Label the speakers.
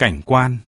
Speaker 1: cảnh quan.